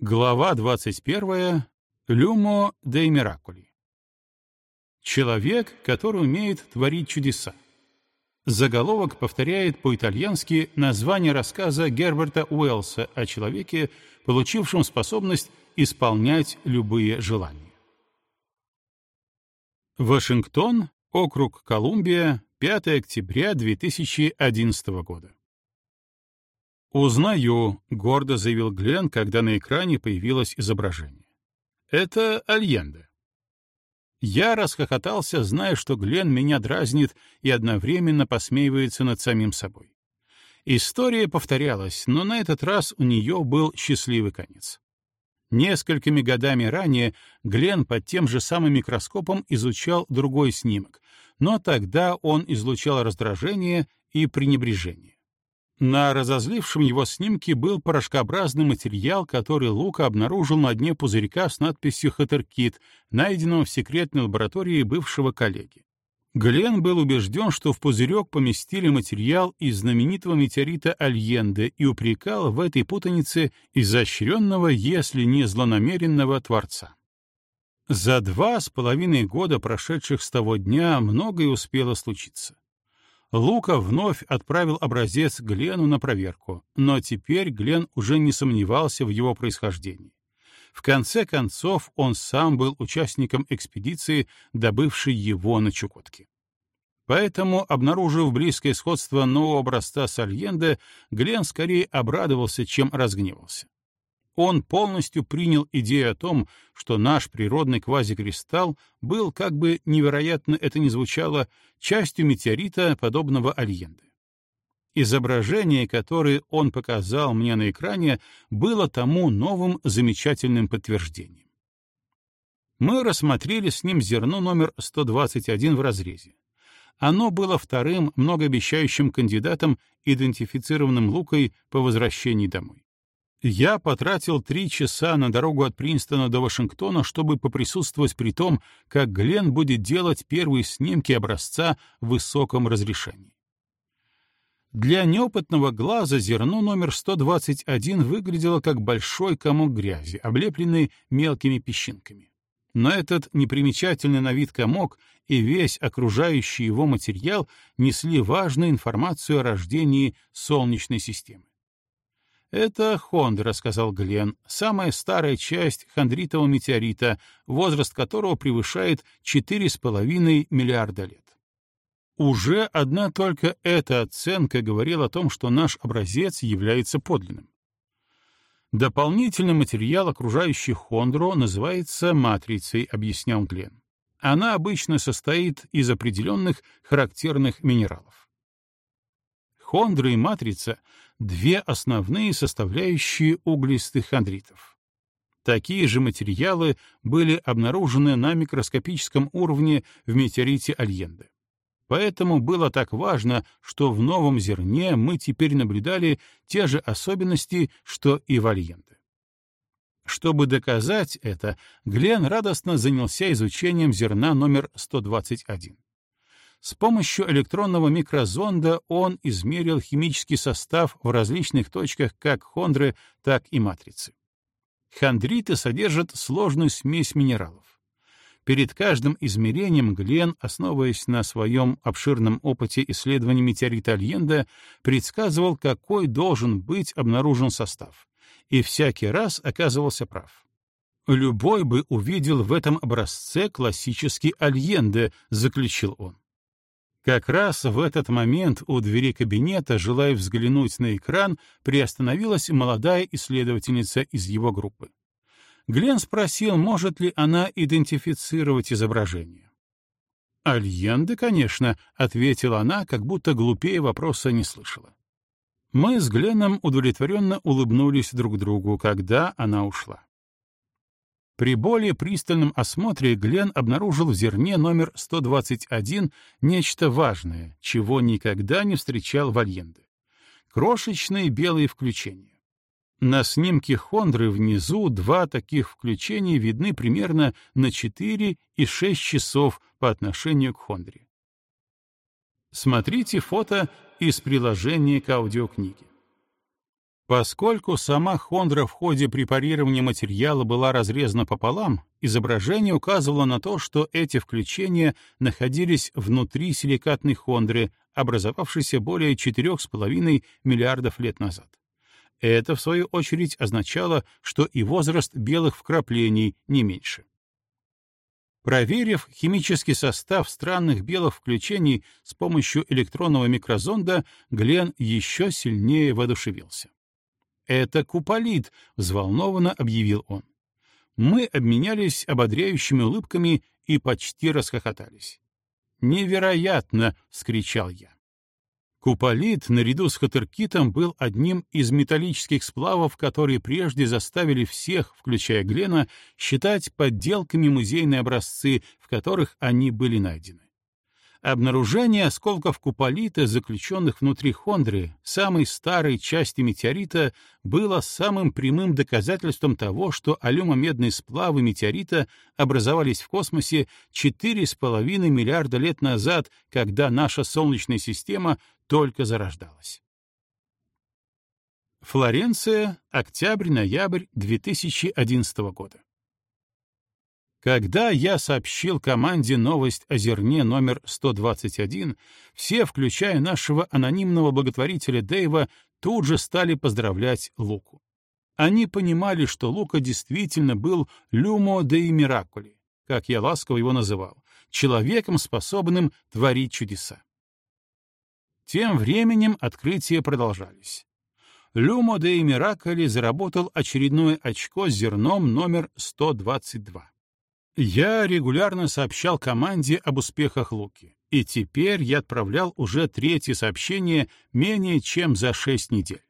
Глава 21. Люмо де Миракули. Человек, который умеет творить чудеса. Заголовок повторяет по-итальянски название рассказа Герберта Уэллса о человеке, получившем способность исполнять любые желания. Вашингтон, округ Колумбия, 5 октября 2011 года. «Узнаю», — гордо заявил Глен, когда на экране появилось изображение. «Это Альенде». Я расхохотался, зная, что Глен меня дразнит и одновременно посмеивается над самим собой. История повторялась, но на этот раз у нее был счастливый конец. Несколькими годами ранее Глен под тем же самым микроскопом изучал другой снимок, но тогда он излучал раздражение и пренебрежение. На разозлившем его снимке был порошкообразный материал, который Лука обнаружил на дне пузырька с надписью «Хаттеркит», найденного в секретной лаборатории бывшего коллеги. Глен был убежден, что в пузырек поместили материал из знаменитого метеорита Альенде и упрекал в этой путанице изощренного, если не злонамеренного Творца. За два с половиной года, прошедших с того дня, многое успело случиться. Лука вновь отправил образец Глену на проверку, но теперь Глен уже не сомневался в его происхождении. В конце концов, он сам был участником экспедиции, добывшей его на Чукотке. Поэтому, обнаружив близкое сходство нового образца с Альенде, Глен скорее обрадовался, чем разгневался он полностью принял идею о том, что наш природный квазикристалл был, как бы невероятно это ни звучало, частью метеорита, подобного Альенде. Изображение, которое он показал мне на экране, было тому новым замечательным подтверждением. Мы рассмотрели с ним зерно номер 121 в разрезе. Оно было вторым многообещающим кандидатом, идентифицированным Лукой по возвращении домой. Я потратил три часа на дорогу от Принстона до Вашингтона, чтобы поприсутствовать при том, как Глен будет делать первые снимки образца в высоком разрешении. Для неопытного глаза зерно номер 121 выглядело как большой комок грязи, облепленный мелкими песчинками. Но этот непримечательный на вид комок и весь окружающий его материал несли важную информацию о рождении Солнечной системы. «Это хондра», — сказал Глен, — «самая старая часть хондритового метеорита, возраст которого превышает 4,5 миллиарда лет». Уже одна только эта оценка говорила о том, что наш образец является подлинным. Дополнительный материал, окружающий хондру, называется матрицей, объяснял Глен. Она обычно состоит из определенных характерных минералов. Хондра и матрица — две основные составляющие углистых хондритов. Такие же материалы были обнаружены на микроскопическом уровне в метеорите Альенде. Поэтому было так важно, что в новом зерне мы теперь наблюдали те же особенности, что и в Альенде. Чтобы доказать это, Глен радостно занялся изучением зерна номер 121. С помощью электронного микрозонда он измерил химический состав в различных точках как хондры, так и матрицы. Хондриты содержат сложную смесь минералов. Перед каждым измерением Глен, основываясь на своем обширном опыте исследований метеорита Альенда, предсказывал, какой должен быть обнаружен состав, и всякий раз оказывался прав. «Любой бы увидел в этом образце классический Альенде», — заключил он. Как раз в этот момент у двери кабинета, желая взглянуть на экран, приостановилась молодая исследовательница из его группы. Глен спросил, может ли она идентифицировать изображение. «Альенде, конечно», — ответила она, как будто глупее вопроса не слышала. Мы с Гленом удовлетворенно улыбнулись друг другу, когда она ушла. При более пристальном осмотре Глен обнаружил в зерне номер 121 нечто важное, чего никогда не встречал в Альенде. Крошечные белые включения. На снимке Хондры внизу два таких включения видны примерно на 4 и 6 часов по отношению к Хондре. Смотрите фото из приложения к аудиокниге. Поскольку сама хондра в ходе препарирования материала была разрезана пополам, изображение указывало на то, что эти включения находились внутри силикатной хондры, образовавшейся более 4,5 миллиардов лет назад. Это, в свою очередь, означало, что и возраст белых вкраплений не меньше. Проверив химический состав странных белых включений с помощью электронного микрозонда, Глен еще сильнее воодушевился. «Это куполит», — взволнованно объявил он. Мы обменялись ободряющими улыбками и почти расхохотались. «Невероятно!» — вскричал я. Куполит наряду с хатеркитом был одним из металлических сплавов, которые прежде заставили всех, включая Глена, считать подделками музейные образцы, в которых они были найдены. Обнаружение осколков куполита, заключенных внутри хондры, самой старой части метеорита, было самым прямым доказательством того, что алюмомедные сплавы метеорита образовались в космосе 4,5 миллиарда лет назад, когда наша Солнечная система только зарождалась. Флоренция, октябрь-ноябрь 2011 года. Когда я сообщил команде новость о зерне номер 121, все, включая нашего анонимного благотворителя Дэйва, тут же стали поздравлять Луку. Они понимали, что Лука действительно был «люмо деи миракули», как я ласково его называл, человеком, способным творить чудеса. Тем временем открытия продолжались. Люмо деи миракули заработал очередное очко с зерном номер 122. Я регулярно сообщал команде об успехах Луки, и теперь я отправлял уже третье сообщение менее чем за шесть недель.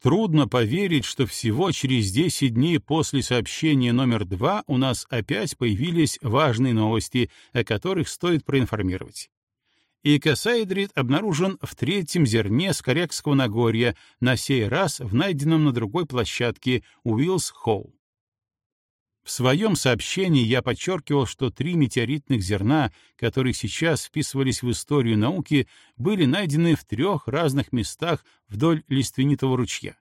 Трудно поверить, что всего через 10 дней после сообщения номер два у нас опять появились важные новости, о которых стоит проинформировать. Икосаидрит обнаружен в третьем зерне Скорякского Нагорья, на сей раз в найденном на другой площадке Уиллс-Холл. В своем сообщении я подчеркивал, что три метеоритных зерна, которые сейчас вписывались в историю науки, были найдены в трех разных местах вдоль лиственнитого ручья.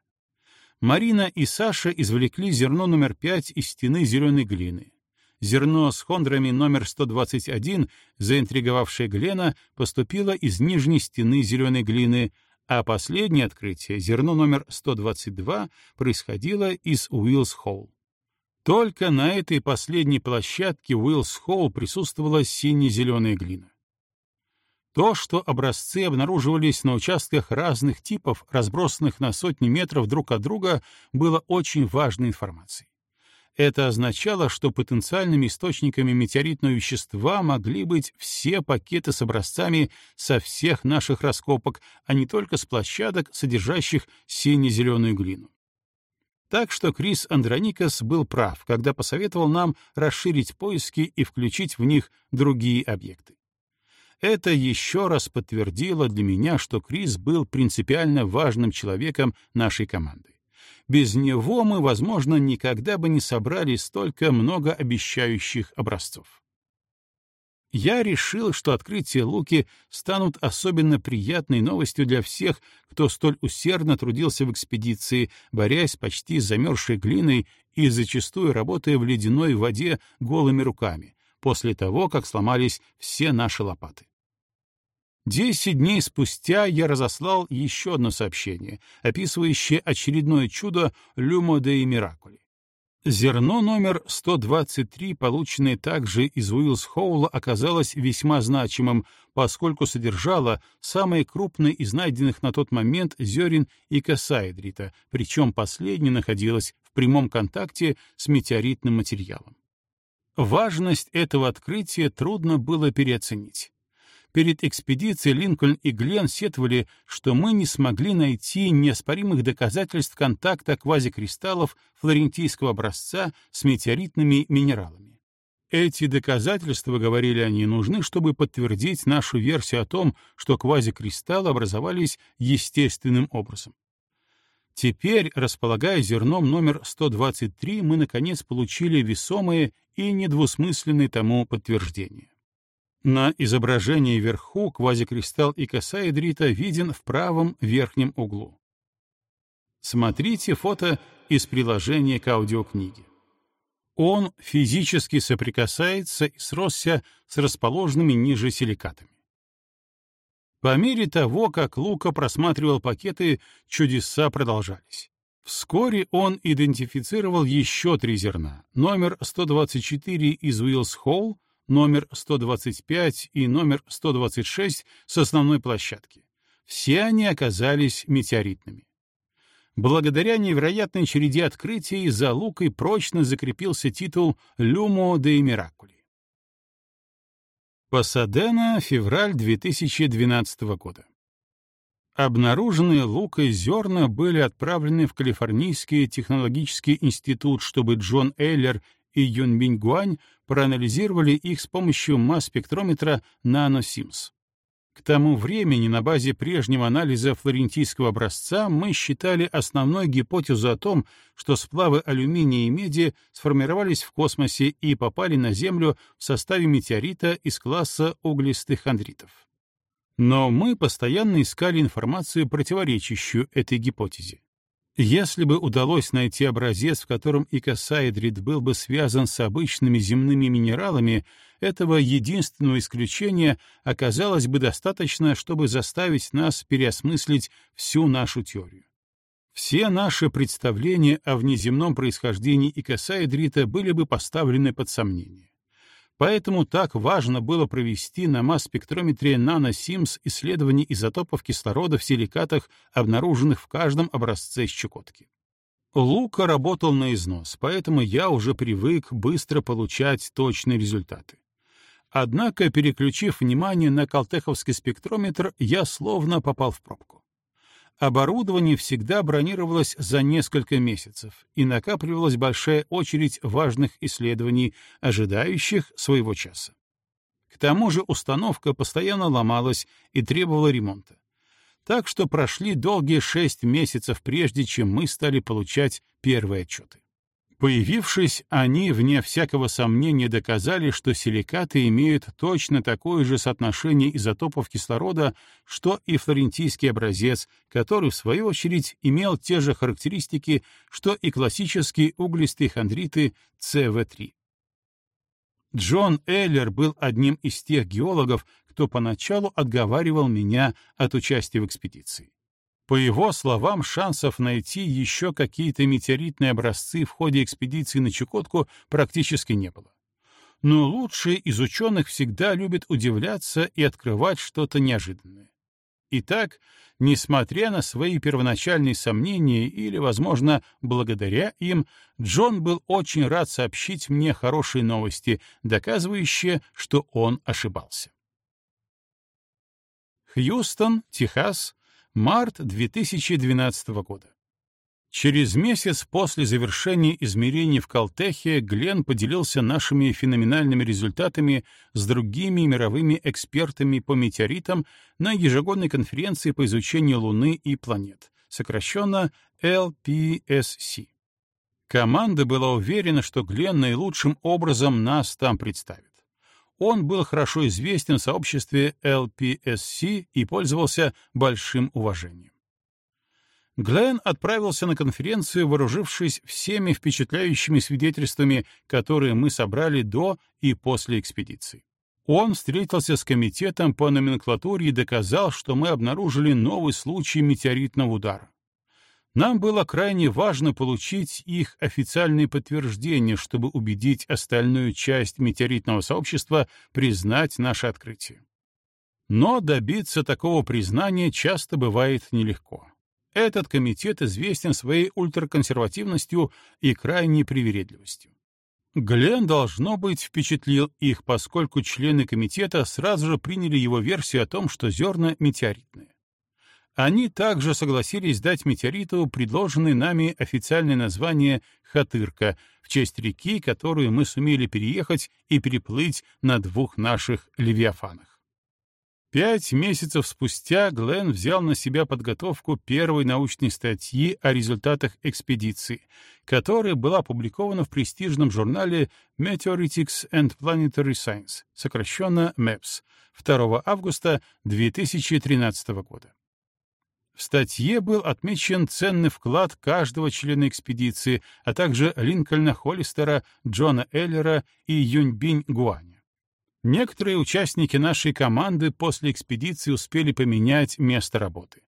Марина и Саша извлекли зерно номер пять из стены зеленой глины. Зерно с хондрами номер 121, заинтриговавшее Глена, поступило из нижней стены зеленой глины, а последнее открытие, зерно номер 122, происходило из Уиллс-Холл. Только на этой последней площадке Уиллс Холл присутствовала сине-зеленая глина. То, что образцы обнаруживались на участках разных типов, разбросанных на сотни метров друг от друга, было очень важной информацией. Это означало, что потенциальными источниками метеоритного вещества могли быть все пакеты с образцами со всех наших раскопок, а не только с площадок, содержащих сине-зеленую глину. Так что Крис Андроникас был прав, когда посоветовал нам расширить поиски и включить в них другие объекты. Это еще раз подтвердило для меня, что Крис был принципиально важным человеком нашей команды. Без него мы, возможно, никогда бы не собрали столько многообещающих образцов я решил, что открытия Луки станут особенно приятной новостью для всех, кто столь усердно трудился в экспедиции, борясь почти с замерзшей глиной и зачастую работая в ледяной воде голыми руками, после того, как сломались все наши лопаты. Десять дней спустя я разослал еще одно сообщение, описывающее очередное чудо Люмо де Миракули. Зерно номер 123, полученное также из Уиллс-Хоула, оказалось весьма значимым, поскольку содержало самые крупные из найденных на тот момент зерен икосаэдрита, причем последнее находилось в прямом контакте с метеоритным материалом. Важность этого открытия трудно было переоценить. Перед экспедицией Линкольн и Глен сетовали, что мы не смогли найти неоспоримых доказательств контакта квазикристаллов флорентийского образца с метеоритными минералами. Эти доказательства, говорили они, нужны, чтобы подтвердить нашу версию о том, что квазикристаллы образовались естественным образом. Теперь, располагая зерном номер 123, мы, наконец, получили весомые и недвусмысленные тому подтверждение. На изображении вверху квазикристалл икосаэдрита виден в правом верхнем углу. Смотрите фото из приложения к аудиокниге. Он физически соприкасается и сросся с расположенными ниже силикатами. По мере того, как Лука просматривал пакеты, чудеса продолжались. Вскоре он идентифицировал еще три зерна. Номер 124 из Уиллс-Холл, номер 125 и номер 126 с основной площадки. Все они оказались метеоритными. Благодаря невероятной череде открытий за Лукой прочно закрепился титул «Люмо де Миракули». Пасадена, февраль 2012 года. Обнаруженные Лукой зерна были отправлены в Калифорнийский технологический институт, чтобы Джон Эйлер и Юн Минь Гуань проанализировали их с помощью масс-спектрометра NanoSIMS. К тому времени на базе прежнего анализа флорентийского образца мы считали основной гипотезу о том, что сплавы алюминия и меди сформировались в космосе и попали на Землю в составе метеорита из класса углистых хондритов. Но мы постоянно искали информацию, противоречащую этой гипотезе. Если бы удалось найти образец, в котором икосаэдрит был бы связан с обычными земными минералами, этого единственного исключения оказалось бы достаточно, чтобы заставить нас переосмыслить всю нашу теорию. Все наши представления о внеземном происхождении икосаэдрита были бы поставлены под сомнение. Поэтому так важно было провести на масс-спектрометре нано-симс исследование изотопов кислорода в силикатах, обнаруженных в каждом образце Щекотки. Лука работал на износ, поэтому я уже привык быстро получать точные результаты. Однако, переключив внимание на калтеховский спектрометр, я словно попал в пробку. Оборудование всегда бронировалось за несколько месяцев, и накапливалась большая очередь важных исследований, ожидающих своего часа. К тому же установка постоянно ломалась и требовала ремонта. Так что прошли долгие шесть месяцев, прежде чем мы стали получать первые отчеты. Появившись, они, вне всякого сомнения, доказали, что силикаты имеют точно такое же соотношение изотопов кислорода, что и флорентийский образец, который, в свою очередь, имел те же характеристики, что и классические углистые хондриты СВ3. Джон Эллер был одним из тех геологов, кто поначалу отговаривал меня от участия в экспедиции. По его словам, шансов найти еще какие-то метеоритные образцы в ходе экспедиции на Чукотку практически не было. Но лучшие из ученых всегда любят удивляться и открывать что-то неожиданное. Итак, несмотря на свои первоначальные сомнения или, возможно, благодаря им, Джон был очень рад сообщить мне хорошие новости, доказывающие, что он ошибался. Хьюстон, Техас, Март 2012 года. Через месяц после завершения измерений в Калтехе Глен поделился нашими феноменальными результатами с другими мировыми экспертами по метеоритам на ежегодной конференции по изучению Луны и планет, сокращенно LPSC. Команда была уверена, что Глен наилучшим образом нас там представит. Он был хорошо известен в сообществе LPSC и пользовался большим уважением. Глен отправился на конференцию, вооружившись всеми впечатляющими свидетельствами, которые мы собрали до и после экспедиции. Он встретился с комитетом по номенклатуре и доказал, что мы обнаружили новый случай метеоритного удара. Нам было крайне важно получить их официальные подтверждения, чтобы убедить остальную часть метеоритного сообщества признать наше открытие. Но добиться такого признания часто бывает нелегко. Этот комитет известен своей ультраконсервативностью и крайней привередливостью. Глен, должно быть, впечатлил их, поскольку члены комитета сразу же приняли его версию о том, что зерна метеоритные. Они также согласились дать метеориту предложенное нами официальное название «Хатырка» в честь реки, которую мы сумели переехать и переплыть на двух наших левиафанах. Пять месяцев спустя Глен взял на себя подготовку первой научной статьи о результатах экспедиции, которая была опубликована в престижном журнале Meteoritics and Planetary Science, сокращенно MEPS, 2 августа 2013 года. В статье был отмечен ценный вклад каждого члена экспедиции, а также Линкольна Холлистера, Джона Эллера и Юньбинь Гуаня. Некоторые участники нашей команды после экспедиции успели поменять место работы.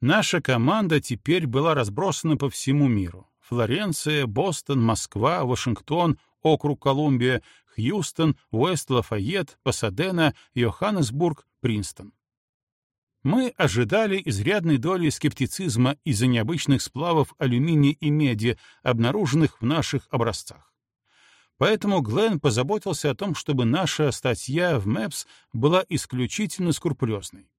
Наша команда теперь была разбросана по всему миру. Флоренция, Бостон, Москва, Вашингтон, округ Колумбия, Хьюстон, Уэст-Лафайет, Пасадена, Йоханнесбург, Принстон мы ожидали изрядной доли скептицизма из-за необычных сплавов алюминия и меди, обнаруженных в наших образцах. Поэтому Глен позаботился о том, чтобы наша статья в МЭПС была исключительно скрупулезной.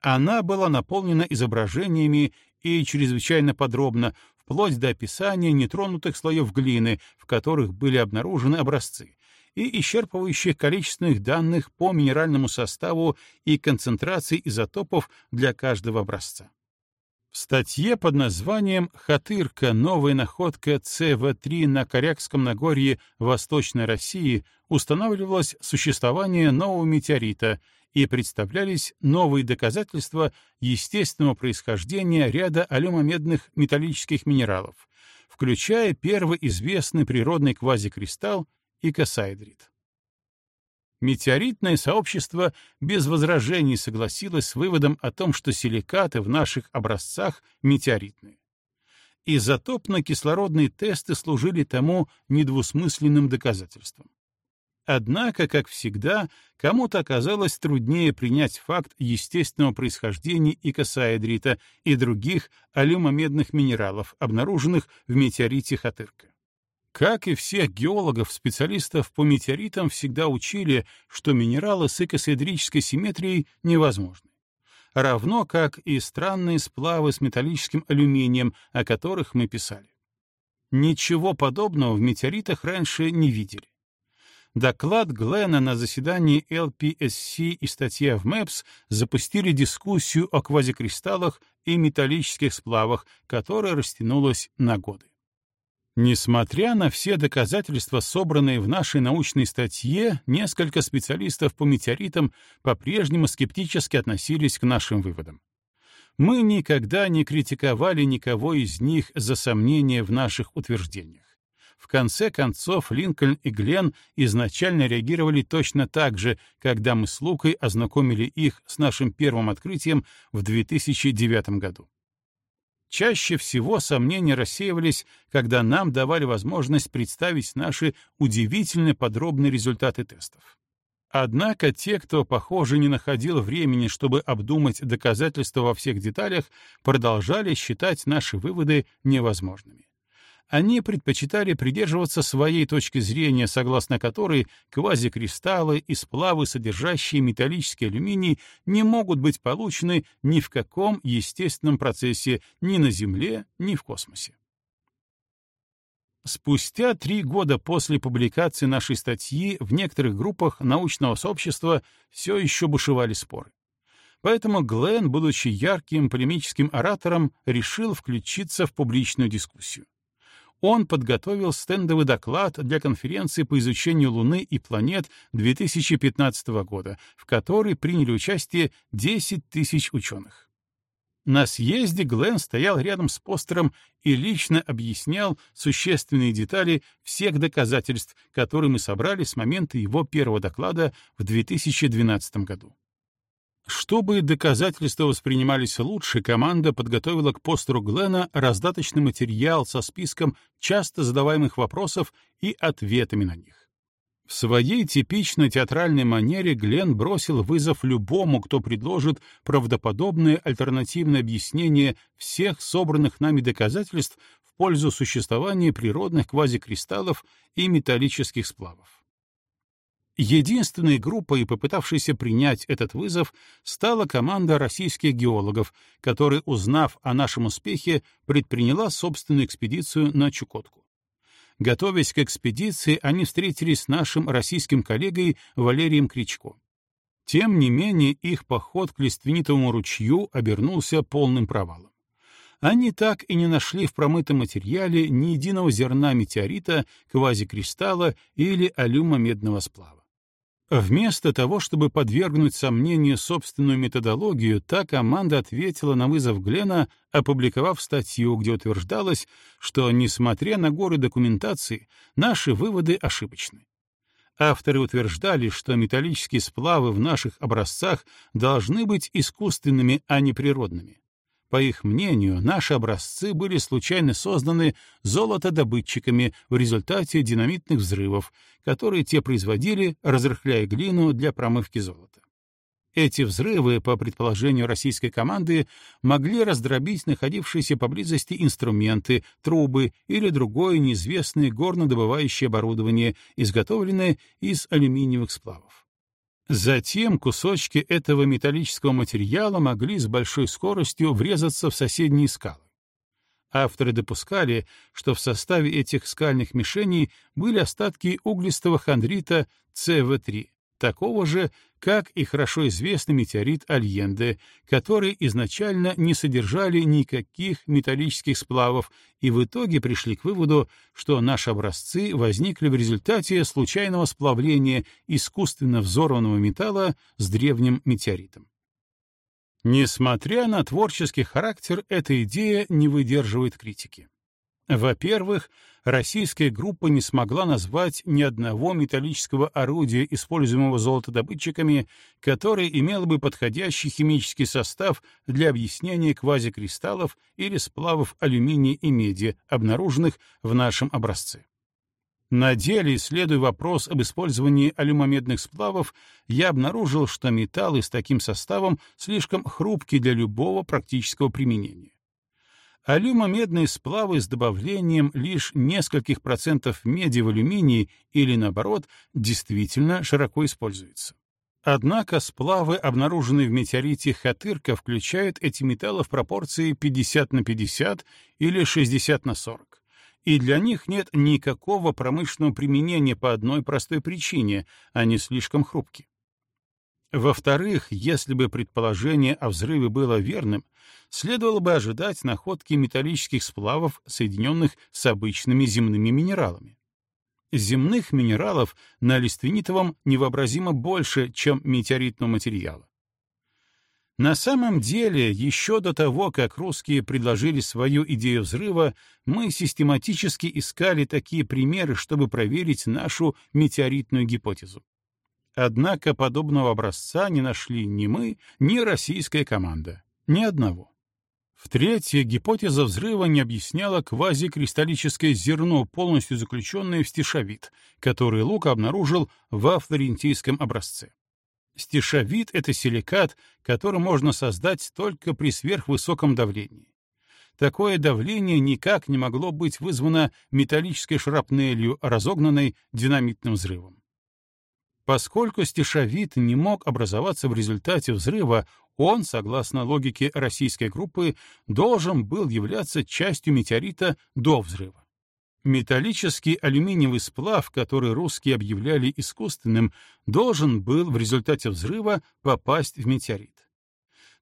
Она была наполнена изображениями и чрезвычайно подробно, вплоть до описания нетронутых слоев глины, в которых были обнаружены образцы, и исчерпывающих количественных данных по минеральному составу и концентрации изотопов для каждого образца. В статье под названием «Хатырка. Новая находка ЦВ-3 на Корякском Нагорье Восточной России» устанавливалось существование нового метеорита и представлялись новые доказательства естественного происхождения ряда алюмомедных металлических минералов, включая первый известный природный квазикристалл и косаэдрит. Метеоритное сообщество без возражений согласилось с выводом о том, что силикаты в наших образцах метеоритные. Изотопно-кислородные тесты служили тому недвусмысленным доказательством. Однако, как всегда, кому-то оказалось труднее принять факт естественного происхождения икосаэдрита и других алюмомедных минералов, обнаруженных в метеорите Хатырка. Как и всех геологов, специалистов по метеоритам всегда учили, что минералы с икоседрической симметрией невозможны. Равно как и странные сплавы с металлическим алюминием, о которых мы писали. Ничего подобного в метеоритах раньше не видели. Доклад Глена на заседании LPSC и статья в МЭПС запустили дискуссию о квазикристаллах и металлических сплавах, которая растянулась на годы. Несмотря на все доказательства, собранные в нашей научной статье, несколько специалистов по метеоритам по-прежнему скептически относились к нашим выводам. Мы никогда не критиковали никого из них за сомнения в наших утверждениях. В конце концов, Линкольн и Глен изначально реагировали точно так же, когда мы с Лукой ознакомили их с нашим первым открытием в 2009 году. Чаще всего сомнения рассеивались, когда нам давали возможность представить наши удивительно подробные результаты тестов. Однако те, кто, похоже, не находил времени, чтобы обдумать доказательства во всех деталях, продолжали считать наши выводы невозможными они предпочитали придерживаться своей точки зрения, согласно которой квазикристаллы и сплавы, содержащие металлический алюминий, не могут быть получены ни в каком естественном процессе ни на Земле, ни в космосе. Спустя три года после публикации нашей статьи в некоторых группах научного сообщества все еще бушевали споры. Поэтому Глен, будучи ярким полемическим оратором, решил включиться в публичную дискуссию он подготовил стендовый доклад для конференции по изучению Луны и планет 2015 года, в которой приняли участие 10 тысяч ученых. На съезде Глен стоял рядом с постером и лично объяснял существенные детали всех доказательств, которые мы собрали с момента его первого доклада в 2012 году. Чтобы доказательства воспринимались лучше, команда подготовила к постеру Глена раздаточный материал со списком часто задаваемых вопросов и ответами на них. В своей типичной театральной манере Глен бросил вызов любому, кто предложит правдоподобное альтернативное объяснение всех собранных нами доказательств в пользу существования природных квазикристаллов и металлических сплавов. Единственной группой, попытавшейся принять этот вызов, стала команда российских геологов, которая, узнав о нашем успехе, предприняла собственную экспедицию на Чукотку. Готовясь к экспедиции, они встретились с нашим российским коллегой Валерием Кричко. Тем не менее, их поход к Лиственнитовому ручью обернулся полным провалом. Они так и не нашли в промытом материале ни единого зерна метеорита, квазикристалла или алюмомедного сплава. Вместо того, чтобы подвергнуть сомнению собственную методологию, та команда ответила на вызов Глена, опубликовав статью, где утверждалось, что, несмотря на горы документации, наши выводы ошибочны. Авторы утверждали, что металлические сплавы в наших образцах должны быть искусственными, а не природными. По их мнению, наши образцы были случайно созданы золотодобытчиками в результате динамитных взрывов, которые те производили, разрыхляя глину для промывки золота. Эти взрывы, по предположению российской команды, могли раздробить находившиеся поблизости инструменты, трубы или другое неизвестное горнодобывающее оборудование, изготовленное из алюминиевых сплавов. Затем кусочки этого металлического материала могли с большой скоростью врезаться в соседние скалы. Авторы допускали, что в составе этих скальных мишеней были остатки углистого хондрита ЦВ3, такого же, как и хорошо известный метеорит Альенде, которые изначально не содержали никаких металлических сплавов и в итоге пришли к выводу, что наши образцы возникли в результате случайного сплавления искусственно взорванного металла с древним метеоритом. Несмотря на творческий характер, эта идея не выдерживает критики. Во-первых, российская группа не смогла назвать ни одного металлического орудия, используемого золотодобытчиками, которое имело бы подходящий химический состав для объяснения квазикристаллов или сплавов алюминия и меди, обнаруженных в нашем образце. На деле, исследуя вопрос об использовании алюмомедных сплавов, я обнаружил, что металлы с таким составом слишком хрупкие для любого практического применения. Алюмомедные сплавы с добавлением лишь нескольких процентов меди в алюминии или, наоборот, действительно широко используются. Однако сплавы, обнаруженные в метеорите Хатырка, включают эти металлы в пропорции 50 на 50 или 60 на 40. И для них нет никакого промышленного применения по одной простой причине — они слишком хрупкие. Во-вторых, если бы предположение о взрыве было верным, следовало бы ожидать находки металлических сплавов, соединенных с обычными земными минералами. Земных минералов на лиственнитовом невообразимо больше, чем метеоритного материала. На самом деле, еще до того, как русские предложили свою идею взрыва, мы систематически искали такие примеры, чтобы проверить нашу метеоритную гипотезу. Однако подобного образца не нашли ни мы, ни российская команда. Ни одного. В-третьих, гипотеза взрыва не объясняла квазикристаллическое зерно, полностью заключенное в стишовид, который Лука обнаружил во флорентийском образце. Стишовид — это силикат, который можно создать только при сверхвысоком давлении. Такое давление никак не могло быть вызвано металлической шрапнелью, разогнанной динамитным взрывом. Поскольку стишовид не мог образоваться в результате взрыва, он, согласно логике российской группы, должен был являться частью метеорита до взрыва. Металлический алюминиевый сплав, который русские объявляли искусственным, должен был в результате взрыва попасть в метеорит.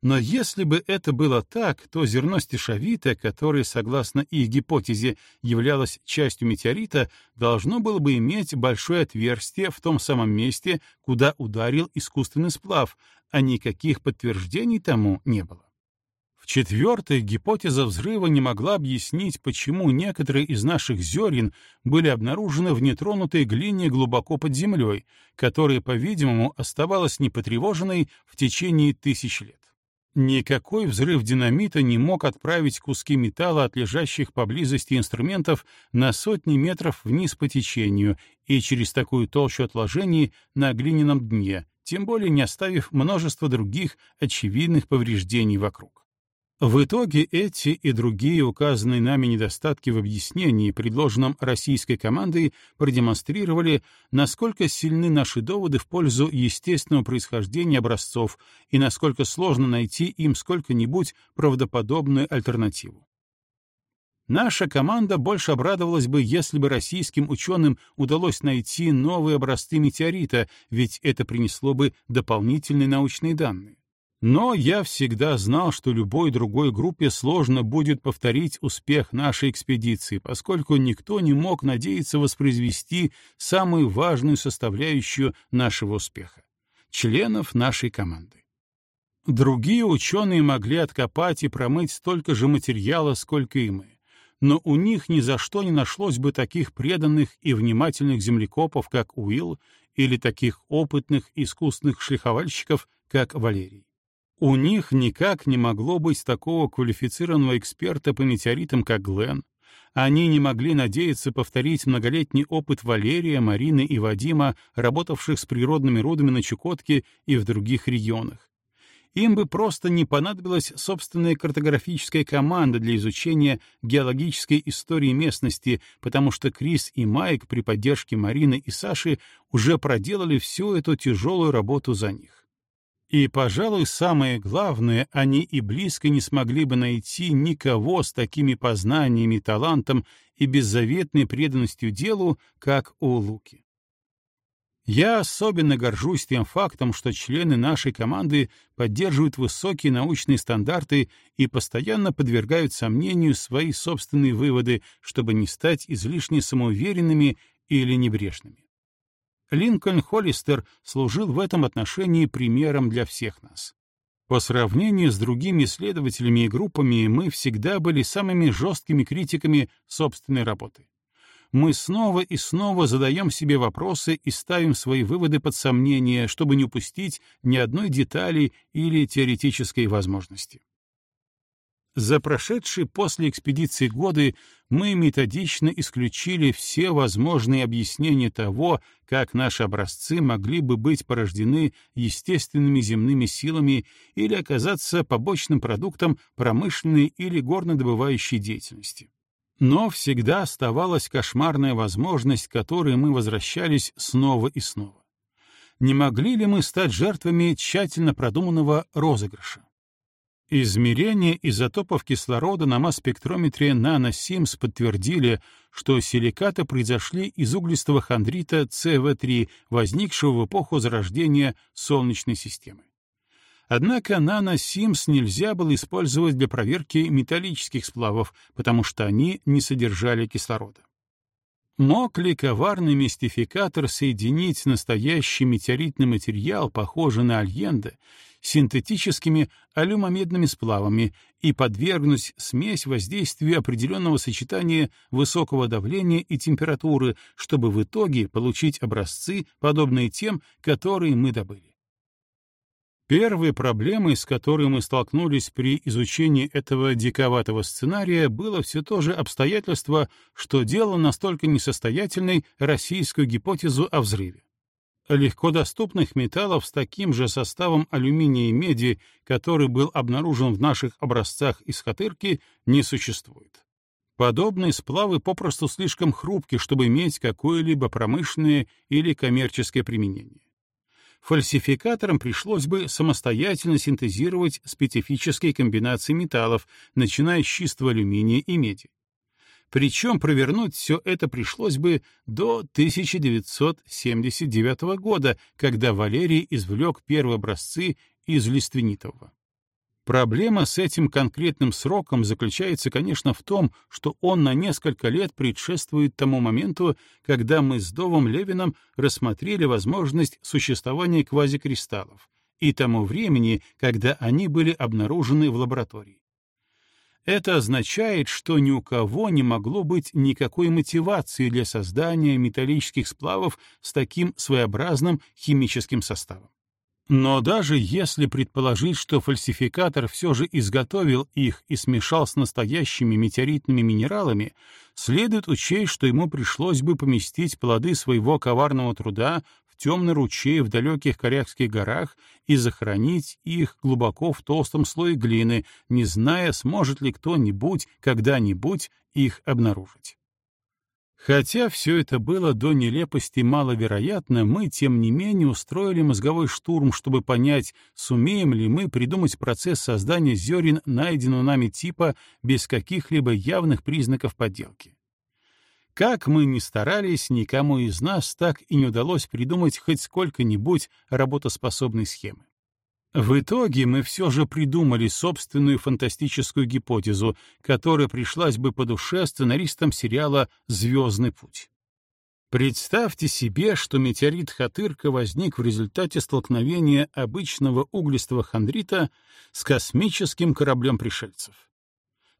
Но если бы это было так, то зерно стишовита, которое, согласно их гипотезе, являлось частью метеорита, должно было бы иметь большое отверстие в том самом месте, куда ударил искусственный сплав, а никаких подтверждений тому не было. В-четвертых, гипотеза взрыва не могла объяснить, почему некоторые из наших зерен были обнаружены в нетронутой глине глубоко под землей, которая, по-видимому, оставалась непотревоженной в течение тысяч лет. Никакой взрыв динамита не мог отправить куски металла от лежащих поблизости инструментов на сотни метров вниз по течению и через такую толщу отложений на глиняном дне, тем более не оставив множество других очевидных повреждений вокруг. В итоге эти и другие указанные нами недостатки в объяснении, предложенном российской командой, продемонстрировали, насколько сильны наши доводы в пользу естественного происхождения образцов и насколько сложно найти им сколько-нибудь правдоподобную альтернативу. Наша команда больше обрадовалась бы, если бы российским ученым удалось найти новые образцы метеорита, ведь это принесло бы дополнительные научные данные. Но я всегда знал, что любой другой группе сложно будет повторить успех нашей экспедиции, поскольку никто не мог надеяться воспроизвести самую важную составляющую нашего успеха — членов нашей команды. Другие ученые могли откопать и промыть столько же материала, сколько и мы, но у них ни за что не нашлось бы таких преданных и внимательных землекопов, как Уилл, или таких опытных искусных шлиховальщиков, как Валерий. У них никак не могло быть такого квалифицированного эксперта по метеоритам, как Глен. Они не могли надеяться повторить многолетний опыт Валерия, Марины и Вадима, работавших с природными рудами на Чукотке и в других регионах. Им бы просто не понадобилась собственная картографическая команда для изучения геологической истории местности, потому что Крис и Майк при поддержке Марины и Саши уже проделали всю эту тяжелую работу за них. И, пожалуй, самое главное, они и близко не смогли бы найти никого с такими познаниями, талантом и беззаветной преданностью делу, как у Луки. Я особенно горжусь тем фактом, что члены нашей команды поддерживают высокие научные стандарты и постоянно подвергают сомнению свои собственные выводы, чтобы не стать излишне самоуверенными или небрежными. Линкольн Холлистер служил в этом отношении примером для всех нас. По сравнению с другими исследователями и группами мы всегда были самыми жесткими критиками собственной работы. Мы снова и снова задаем себе вопросы и ставим свои выводы под сомнение, чтобы не упустить ни одной детали или теоретической возможности. За прошедшие после экспедиции годы мы методично исключили все возможные объяснения того, как наши образцы могли бы быть порождены естественными земными силами или оказаться побочным продуктом промышленной или горнодобывающей деятельности. Но всегда оставалась кошмарная возможность, к которой мы возвращались снова и снова. Не могли ли мы стать жертвами тщательно продуманного розыгрыша? Измерения изотопов кислорода на масс-спектрометре нано-СИМС подтвердили, что силикаты произошли из углистого хондрита СВ3, возникшего в эпоху зарождения Солнечной системы. Однако нано-СИМС нельзя было использовать для проверки металлических сплавов, потому что они не содержали кислорода. Мог ли коварный мистификатор соединить настоящий метеоритный материал, похожий на альенде, синтетическими алюмомедными сплавами и подвергнуть смесь воздействию определенного сочетания высокого давления и температуры, чтобы в итоге получить образцы, подобные тем, которые мы добыли. Первой проблемой, с которой мы столкнулись при изучении этого диковатого сценария, было все то же обстоятельство, что делало настолько несостоятельной российскую гипотезу о взрыве. Легкодоступных металлов с таким же составом алюминия и меди, который был обнаружен в наших образцах из Хатырки, не существует. Подобные сплавы попросту слишком хрупки, чтобы иметь какое-либо промышленное или коммерческое применение. Фальсификаторам пришлось бы самостоятельно синтезировать специфические комбинации металлов, начиная с чистого алюминия и меди. Причем провернуть все это пришлось бы до 1979 года, когда Валерий извлек первые образцы из лиственитового. Проблема с этим конкретным сроком заключается, конечно, в том, что он на несколько лет предшествует тому моменту, когда мы с Довом Левином рассмотрели возможность существования квазикристаллов, и тому времени, когда они были обнаружены в лаборатории. Это означает, что ни у кого не могло быть никакой мотивации для создания металлических сплавов с таким своеобразным химическим составом. Но даже если предположить, что фальсификатор все же изготовил их и смешал с настоящими метеоритными минералами, следует учесть, что ему пришлось бы поместить плоды своего коварного труда темный ручей в далеких Корякских горах и захоронить их глубоко в толстом слое глины, не зная, сможет ли кто-нибудь когда-нибудь их обнаружить. Хотя все это было до нелепости маловероятно, мы, тем не менее, устроили мозговой штурм, чтобы понять, сумеем ли мы придумать процесс создания зерен найденного нами типа без каких-либо явных признаков подделки. Как мы ни старались, никому из нас так и не удалось придумать хоть сколько-нибудь работоспособной схемы. В итоге мы все же придумали собственную фантастическую гипотезу, которая пришлась бы по душе сценаристам сериала «Звездный путь». Представьте себе, что метеорит Хатырка возник в результате столкновения обычного углистого хондрита с космическим кораблем пришельцев.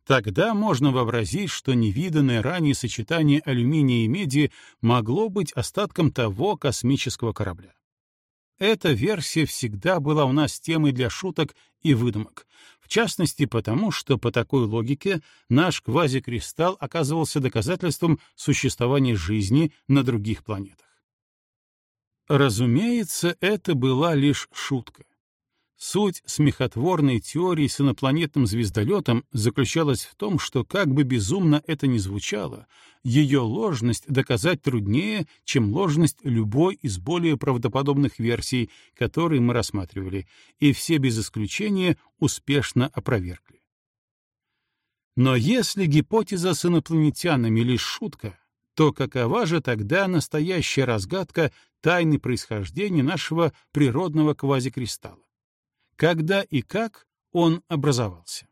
Тогда можно вообразить, что невиданное ранее сочетание алюминия и меди могло быть остатком того космического корабля. Эта версия всегда была у нас темой для шуток и выдумок, в частности потому, что по такой логике наш квазикристалл оказывался доказательством существования жизни на других планетах. Разумеется, это была лишь шутка. Суть смехотворной теории с инопланетным звездолетом заключалась в том, что, как бы безумно это ни звучало, ее ложность доказать труднее, чем ложность любой из более правдоподобных версий, которые мы рассматривали, и все без исключения успешно опровергли. Но если гипотеза с инопланетянами лишь шутка, то какова же тогда настоящая разгадка тайны происхождения нашего природного квазикристалла? Когда и как он образовался.